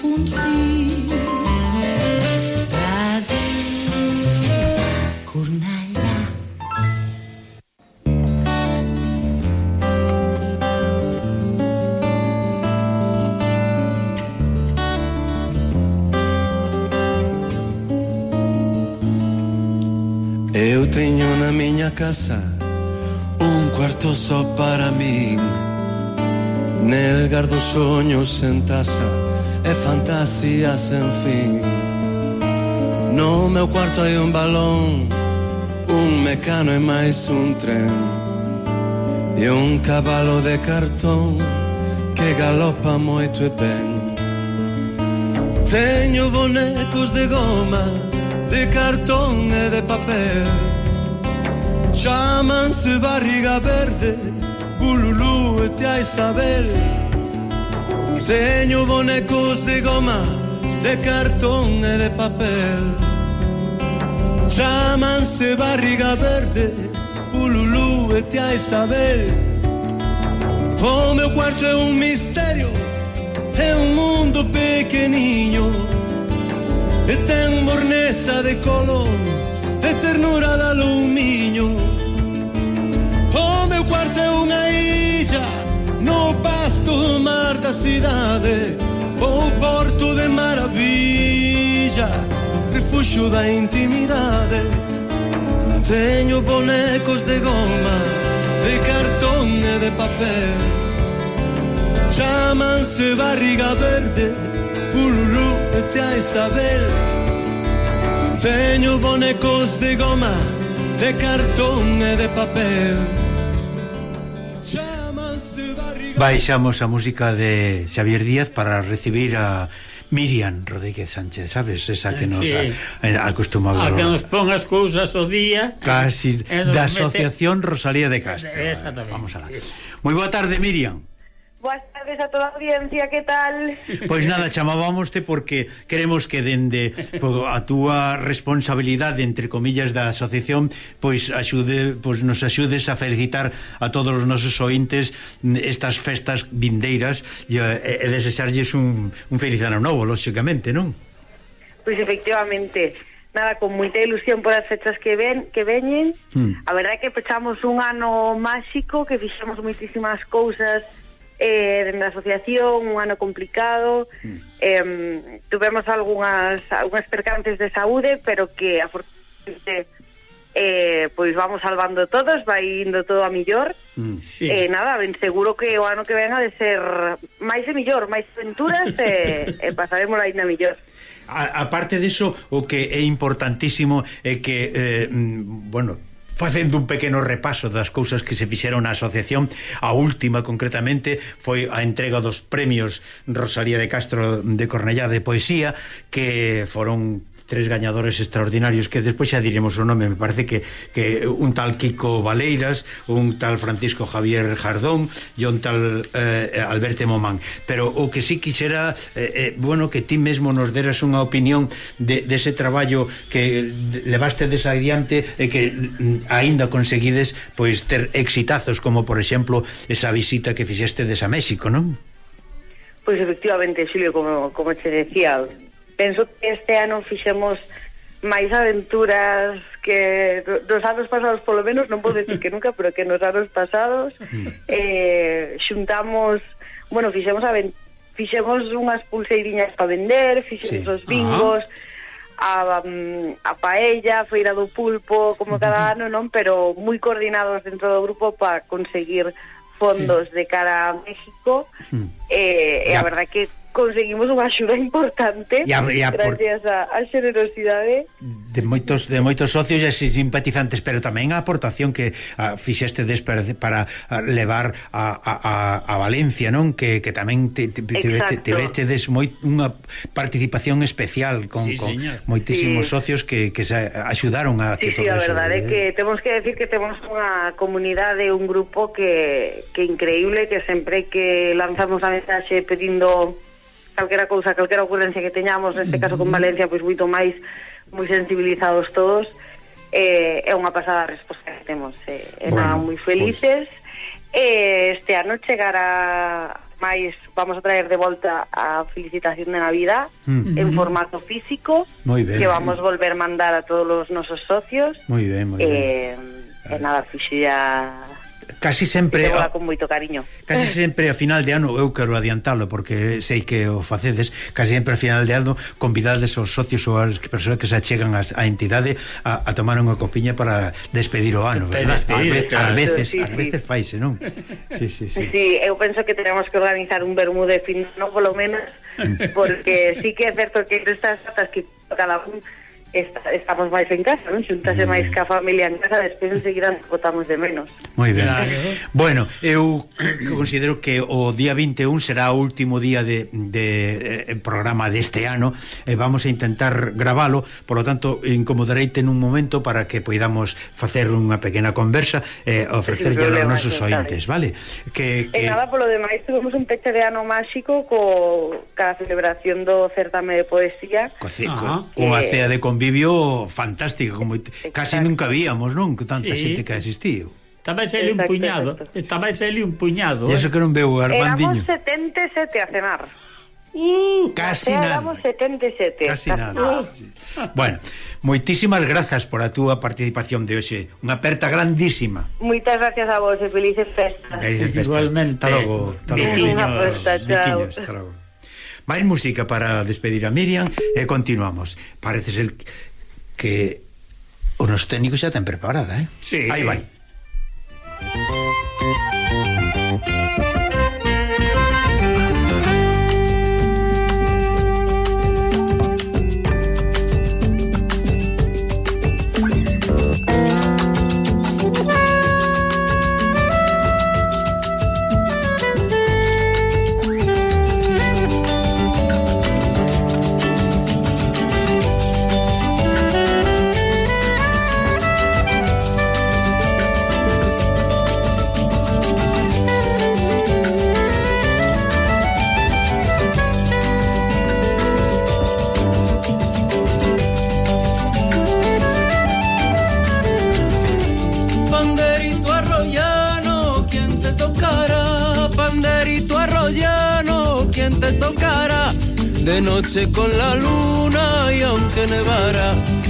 puntsis Radio Cornellà Eu teño na miña casa un cuarto só para min. Nel gardo soños en taza e fantasía sen fin No meu cuarto hai un balón Un mecano e máis un tren. E un cabalo de cartón Que galopa moito e ben. Teño bonecos de goma De cartón e de papel. Chamanse barriga verde Bululú e te hai saber Teño bonecos de goma, de cartón e de papel. Chámanse barriga verde, bululú e te hai saber O meu cuarto é un misterio, é un mundo pequeniño. E ten borneza de color, e ternura de alumiño O meu cuarto é unha illa no pasto mar da cidade ou oh, porto de maravilla refuxo da intimidade teño bonecos de goma de cartón e de papel. Chamanse barriga verde Ululú e tia Isabel. Teño bonecos de goma de cartón e de papel. Chao. Baixamos a música de Xavier Díaz para recibir a Miriam Rodríguez Sánchez, sabes? Esa que nos sí. Eh, acostumaba a que nos pon as cousas o día casi eh, eh, da Asociación mete... Rosalía de Castro. Exactamente. Vamos a ver. Sí. Moi boa tarde, Miriam. Boas tardes a toda a audiencia, que tal? Pois nada, chamábamoste porque queremos que dende a túa responsabilidade, entre comillas, da asociación, pois axude, pois nos axudes a felicitar a todos os nosos ointes estas festas vindeiras e, e desexarlles un, un feliz ano novo, lóxicamente, non? Pois efectivamente, nada, con moita ilusión por as fechas que ven que veñen. Hmm. A verdade é que pechamos un ano máxico, que fixemos moitísimas cousas eh, dende a asociación, un ano complicado, mm. eh, tuvemos algunhas, algunhas percances de saúde, pero que afortunadamente eh, pois vamos salvando todos, vai indo todo a millor. Mm, sí. Eh, nada, ben seguro que o ano que ven ha de ser máis e millor, máis aventuras e, e pasaremos ainda millor. A, aparte diso, o que é importantísimo é que, eh, mm, bueno, facendo un pequeno repaso das cousas que se fixeron na asociación. A última, concretamente, foi a entrega dos premios Rosalía de Castro de Cornellá de Poesía, que foron tres gañadores extraordinarios que despois xa diremos o nome, me parece que, que un tal Kiko Valeiras, un tal Francisco Javier Jardón e un tal eh, Alberto Momán. Pero o que sí quixera, eh, eh, bueno, que ti mesmo nos deras unha opinión de, dese de traballo que levaste desadiante e que mm, aínda conseguides pois ter exitazos, como por exemplo esa visita que fixeste des a México, non? Pois efectivamente, Xulio, como, como te decía, penso que este ano fixemos máis aventuras que dos anos pasados polo menos, non vou decir que nunca, pero que nos anos pasados mm. eh, xuntamos, bueno, fixemos fixemos unhas pulseiriñas para vender, fixemos sí. os bingos, a, um, a paella, a feira do pulpo, como cada mm. ano, non? Pero moi coordinados dentro do grupo para conseguir fondos sí. de cara a México. Sí. Eh, e a verdad que conseguimos unha axuda importante y a, y a gracias a, a xenerosidade de moitos de moitos socios e simpatizantes, pero tamén a aportación que a, fixeste para, para levar a, a, a Valencia, non? Que, que tamén te, te, Exacto. te, veste, des moi, unha participación especial con, sí, con señor. moitísimos sí. socios que, que se axudaron a que sí, todo sí, a verdade é que temos que decir que temos unha comunidade, un grupo que, que increíble, que sempre que lanzamos a mensaxe pedindo calquera cousa, calquera ocurrencia que teñamos, neste caso con Valencia, pois moito máis moi sensibilizados todos, eh, é unha pasada a resposta que temos. Eh, é bueno, nada, moi pois. felices. Pues... Eh, este ano chegará máis, vamos a traer de volta a felicitación de Navidad mm. en formato físico, ben, que vamos volver mandar a todos os nosos socios. Moi ben, moi ben. Eh, e nada, fixo casi sempre a, con moito cariño. Casi sempre a final de ano eu quero adiantalo porque sei que o facedes, casi sempre a final de ano convidades os socios ou as persoas que se achegan as, a entidade a, a tomar unha copiña para despedir o ano, verdad? Despedir, claro. Veces, sí, veces faise, non? Sí, sí, sí. Sí, eu penso que tenemos que organizar un vermú de fin, non polo menos porque sí que é certo que estas datas que cada un esta, estamos máis en casa, non? Xuntase máis que a familia en casa, despois enseguida nos botamos de menos. Moi ben. Claro. Bueno, eu considero que o día 21 será o último día de, de eh, programa deste ano, e vamos a intentar gravalo, por lo tanto, incomodareite nun momento para que poidamos facer unha pequena conversa e eh, ofrecerlle aos nosos ointes, vale? Que, que... E nada, polo demais, tuvemos un peche de ano máxico co, ca celebración do certame de poesía. Co, co, ah. Cea de conversa convivio fantástico, como exacto. casi nunca víamos, non? Tanta sí. xente que asistiu. Tamais ele un puñado, tamais ele un puñado. E iso eh? que non veu Armandiño. Éramos 77 a cenar. Uh, casi nada. Éramos 77. Casi nada. nada. Sí. Bueno, moitísimas grazas por a túa participación de hoxe. Unha aperta grandísima. Moitas gracias a vos e felices festas. Felices festas. Igualmente. Hasta logo. Hasta logo. Viquiños. Viquiños. Hasta logo máis música para despedir a Miriam e continuamos. Parece ser que os nos técnicos xa ten preparada, eh? Sí, Aí sí. vai. Thank you. de noche con la luna y aunque nevara,